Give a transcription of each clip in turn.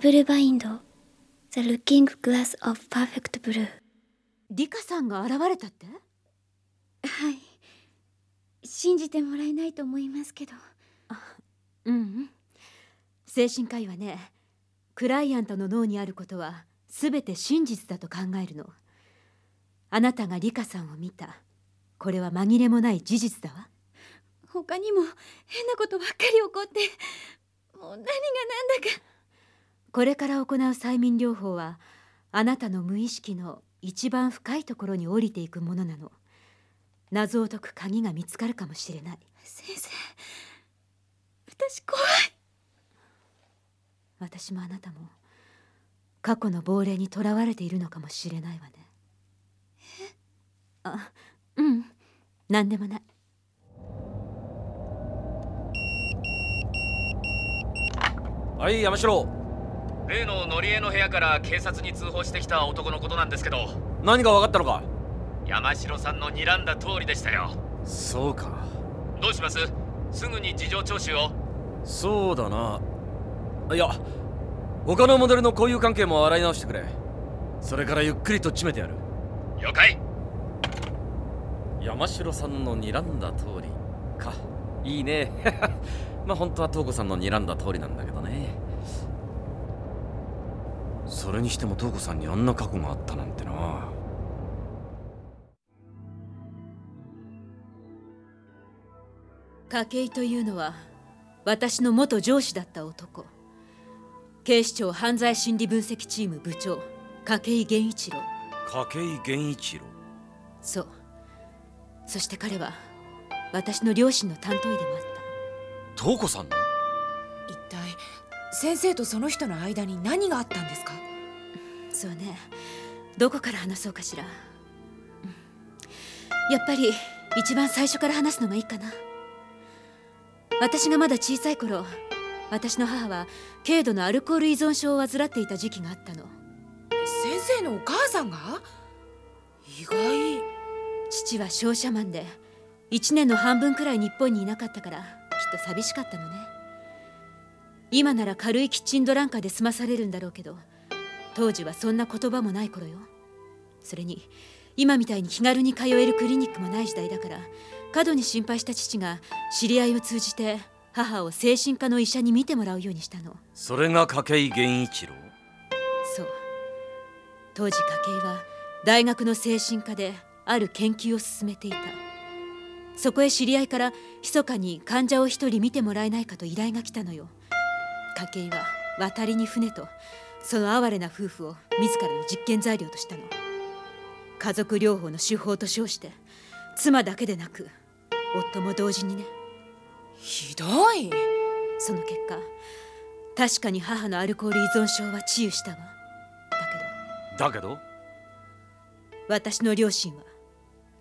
ブルバインド The Looking Glass of Perfect Blue. リカさんが現れたって？はい。信じてもらえないと思いますけど。うんうん。精神科医はねクライアントの脳にあることは全て真実だと考えるの。あなたがリカさんを見た。これは紛れもない事実だわ。他にも変なことばっかり起こってもう何が何だかこれから行う催眠療法はあなたの無意識の一番深いところに降りていくものなの。謎を解く鍵が見つかるかもしれない。先生私怖い。私もあなたも過去の亡霊にとらわれているのかもしれないわね。あうん。何でもない。はい山城例の乗り絵の部屋から警察に通報してきた男のことなんですけど。何が分かったのか？山城さんの睨んだ通りでしたよ。そうか。どうします？すぐに事情聴取を。そうだな。いや他のモデルの交友関係も洗い直してくれ。それからゆっくりと詰めてやる。了解。山城さんの睨んだ通りか。いいね。まあ本当は東子さんの睨んだ通りなんだけどねそれにしても東子さんにあんな過去があったなんてな。筧というのは私の元上司だった男。警視庁犯罪心理分析チーム部長筧源一郎。筧源一郎。そう。そして彼は私の両親の担当医でもあっ東子さんの？一体先生とその人の間に何があったんですか？たそうね。どこから話そうかしら。うん。やっぱり一番最初から話すのがいいかな。私がまだ小さい頃私の母は軽度のアルコール依存症を患っていた時期があったの。先生のお母さんが？意外。父は商社マンで1年の半分くらい日本にいなかったからきっと寂しかったのね。今なら軽いキッチンドランカーで済まされるんだろうけど当時はそんな言葉もない頃よ。それに今みたいに気軽に通えるクリニックもない時代だから過度に心配した父が知り合いを通じて母を精神科の医者に診てもらうようにしたの。それが筧源一郎？そう。当時筧は大学の精神科である研究を進めていた。そこへ知り合いから密かに患者を一人見てもらえないかと依頼が来たのよ。筧は渡りに船とその哀れな夫婦を自らの実験材料としたの。家族療法の手法と称して妻だけでなく夫も同時にね。ひどい。その結果確かに母のアルコール依存症は治癒したわ。だけど？だけど私の両親は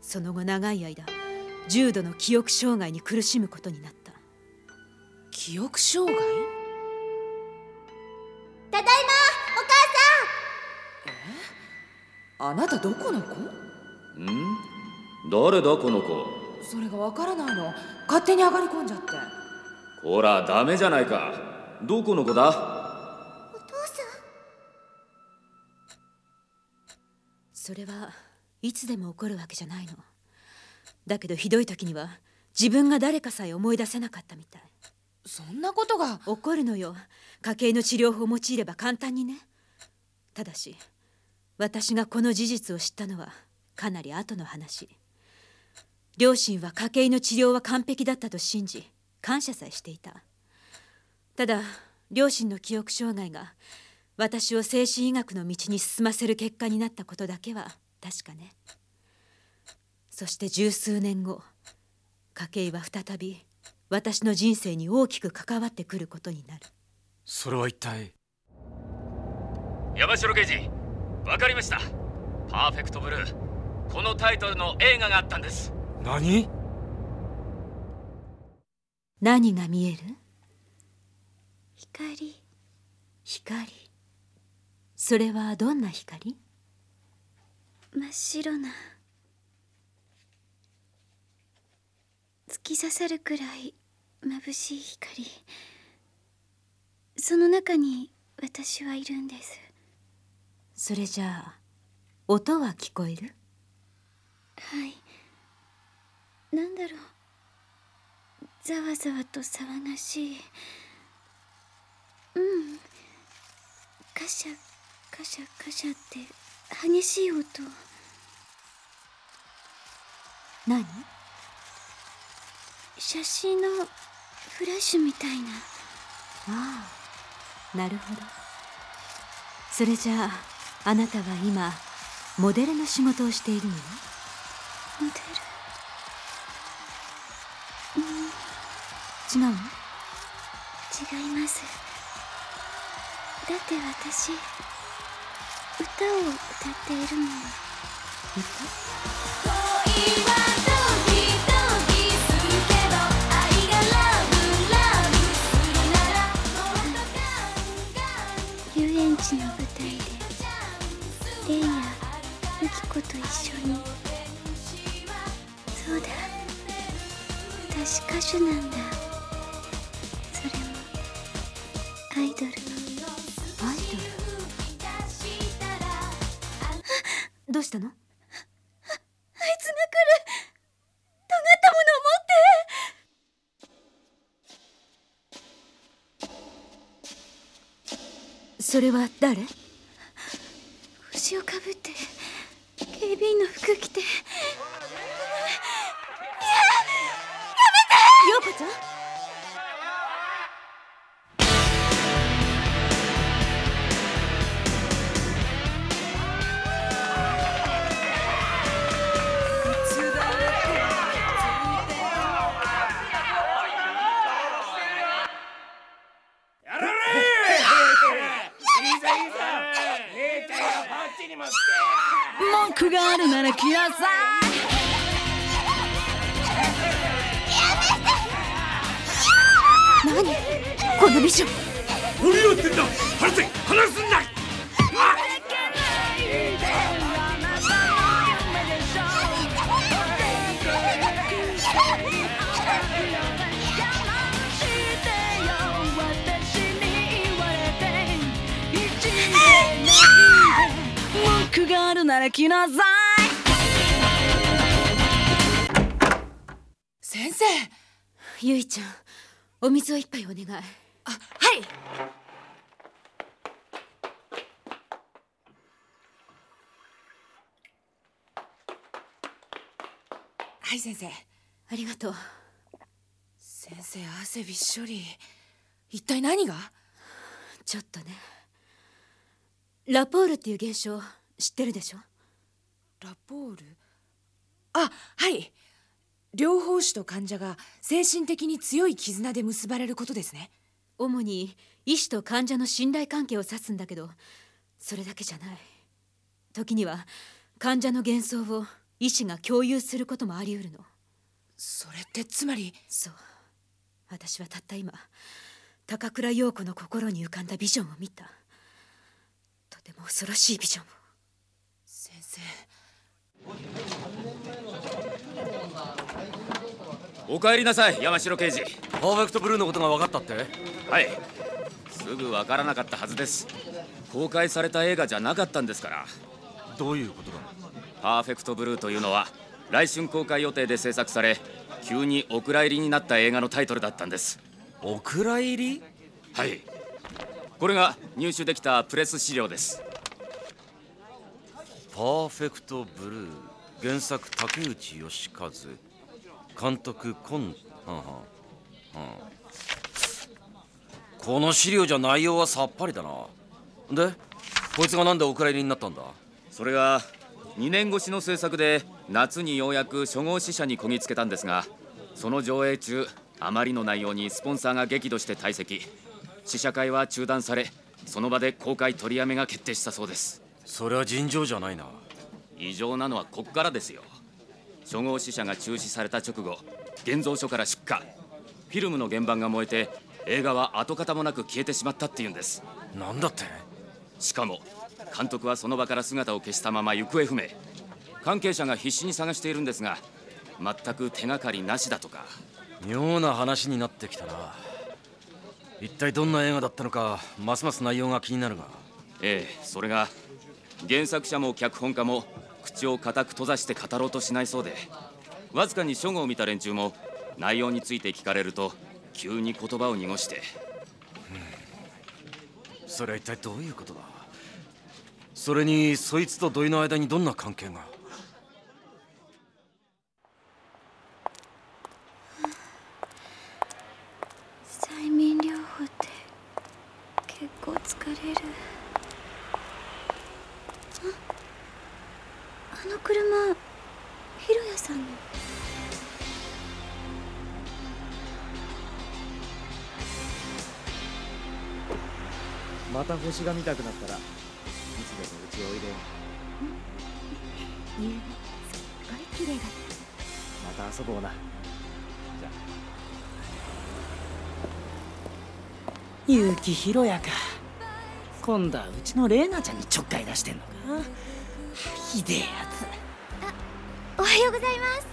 その後長い間重度の記憶障害に苦しむことになった。記憶障害？あなたどこの子？ん？誰だこの子？それがわからないの。勝手に上がり込んじゃって。ほらダメじゃないか。どこの子だ？お父さそれはいつでも起こるわけじゃないの。だけどひどい時には自分が誰かさえ思い出せなかったみたい。そんなことが。起こるのよ。家計の治療法を用いれば簡単にね。ただし私がこの事実を知ったのはかなり後の話。両親は家計の治療は完璧だったと信じ感謝さえしていた。ただ両親の記憶障害が私を精神医学の道に進ませる結果になったことだけは確かね。そして十数年後家計は再び私の人生に大きく関わってくることになる。それは一体？山城刑事。わかりました。パーフェクトブルー。このタイトルの映画があったんです。何？何が見える？光。光。それはどんな光？真っ白な。突き刺さるくらい眩しい光。その中に私はいるんですそれじゃあ音は聞こえる？はい。なんだろう。ざわざわと騒がしい。うん。カシャカシャカシャって。激しい音何？写真のフラッシュみたいな。ああなるほど。それじゃああなたは今モデルの仕事をしているのね？モデ違うの？ル違います。だって私歌を歌っているもの。歌？それは誰？星をかぶって警備員の服着て。陽子ちゃん？美女何やってんだ。離せ離すんだ文句があ。るなら来なさい先生ゆいちゃんお水を一杯お願いあはい。はい先生。ありがとう。先生汗びっしょり。一体何が？ちょっとね。ラポールっていう現象知ってるでしょ？ラポール？あはい。両方師と患者が精神的に強い絆で結ばれることですね主に医師と患者の信頼関係を指すんだけどそれだけじゃない。時には患者の幻想を医師が共有することもあり得るの。それってつまり？そう。私はたった今高倉陽子の心に浮かんだビジョンを見た。とても恐ろしいビジョンを。先生お帰りなさい山城刑事。パーフェクトブルーのことが分かったって？はい。すぐわからなかったはずです。公開された映画じゃなかったんですから。どういうことだ？パーフェクトブルーというのは来春公開予定で制作され急にお蔵入りになった映画のタイトルだったんです。お蔵入り？はい。これが入手できたプレス資料です。パーフェクトブルー原作竹内義和監督今はんはん。はん。この資料じゃ内容はさっぱりだな。でこいつがなんでお蔵入りになったんだ？それが2年越しの制作で夏にようやく初号試写にこぎつけたんですがその上映中あまりの内容にスポンサーが激怒して退席。試写会は中断されその場で公開取りやめが決定したそうです。それは尋常じゃないな。異常なのはこっからですよ初号試写が中止された直後現像所から出火。フィルムの原版が燃えて映画は跡形もなく消えてしまったっていうんです。なんだって？しかも監督はその場から姿を消したまま行方不明。関係者が必死に探しているんですが全く手がかりなしだとか。妙な話になってきたな。一体どんな映画だったのかますます内容が気になるが。ええそれが原作者も脚本家も口を固く閉ざして語ろうとしないそうでわずかに書号を見た連中も内容について聞かれると急に言葉を濁して。それは一体どういうことだそれにそいつと土井の間にどんな関係が？また星が見たくなったらいつでもうちおいでよ夕べすっごい綺麗だっまた遊ぼうな。じゃ結城ひろやか。今度はうちのレイナちゃんにちょっかい出してんのか。ひでえやつ。たおはようございます。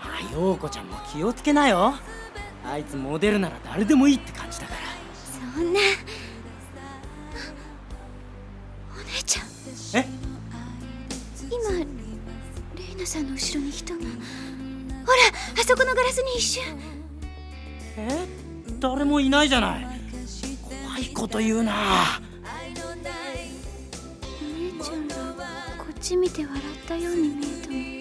あ陽子ちゃんも気をつけなよ。あいつモデルなら誰でもいいって感さんの後ろに人が。ほらあそこのガラスに一瞬。え？誰もいないじゃない。怖いこと言うな。お姉ちゃんがこっち見て笑ったように見えたの。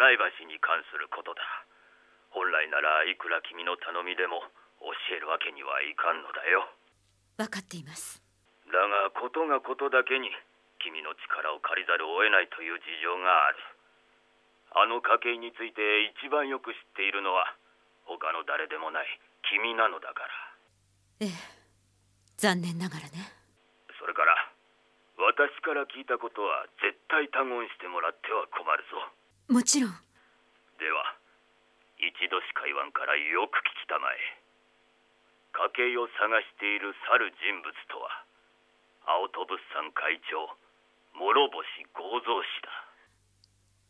ライバシーに関することだ。本来ならいくら君の頼みでも教えるわけにはいかんのだよ。分かっています。だがことがことだけに君の力を借りざるを得ないという事情がある。あの家系について一番よく知っているのは他の誰でもない君なのだから。ええ。残念ながらね。それから私から聞いたことは絶対他言してもらっては困るぞもちろん。では一度しか言わんからよく聞きたまえ。家計を探している去る人物とは青戸物産会長諸星剛蔵氏だ。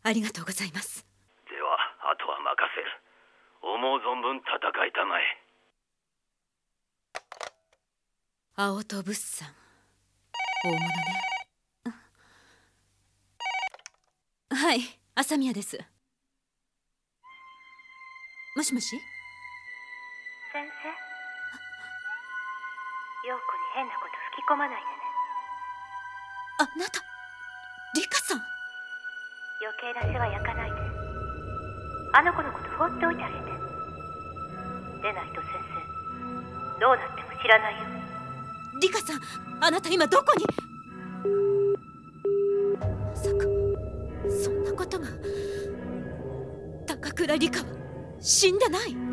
ありがとうございます。ではあとは任せる。思う存分戦いたまえ。青戸物産。大物ね。あはい朝宮です。もしもし？先生。陽子に変なこと吹き込まないでね。あなたリカさん？余計な世話焼かないで。あの子のこと放っておいてあげて。でないと先生どうなっても知らないよ。リカさんあなた今どこに？そんなことが高倉リカは死んでない。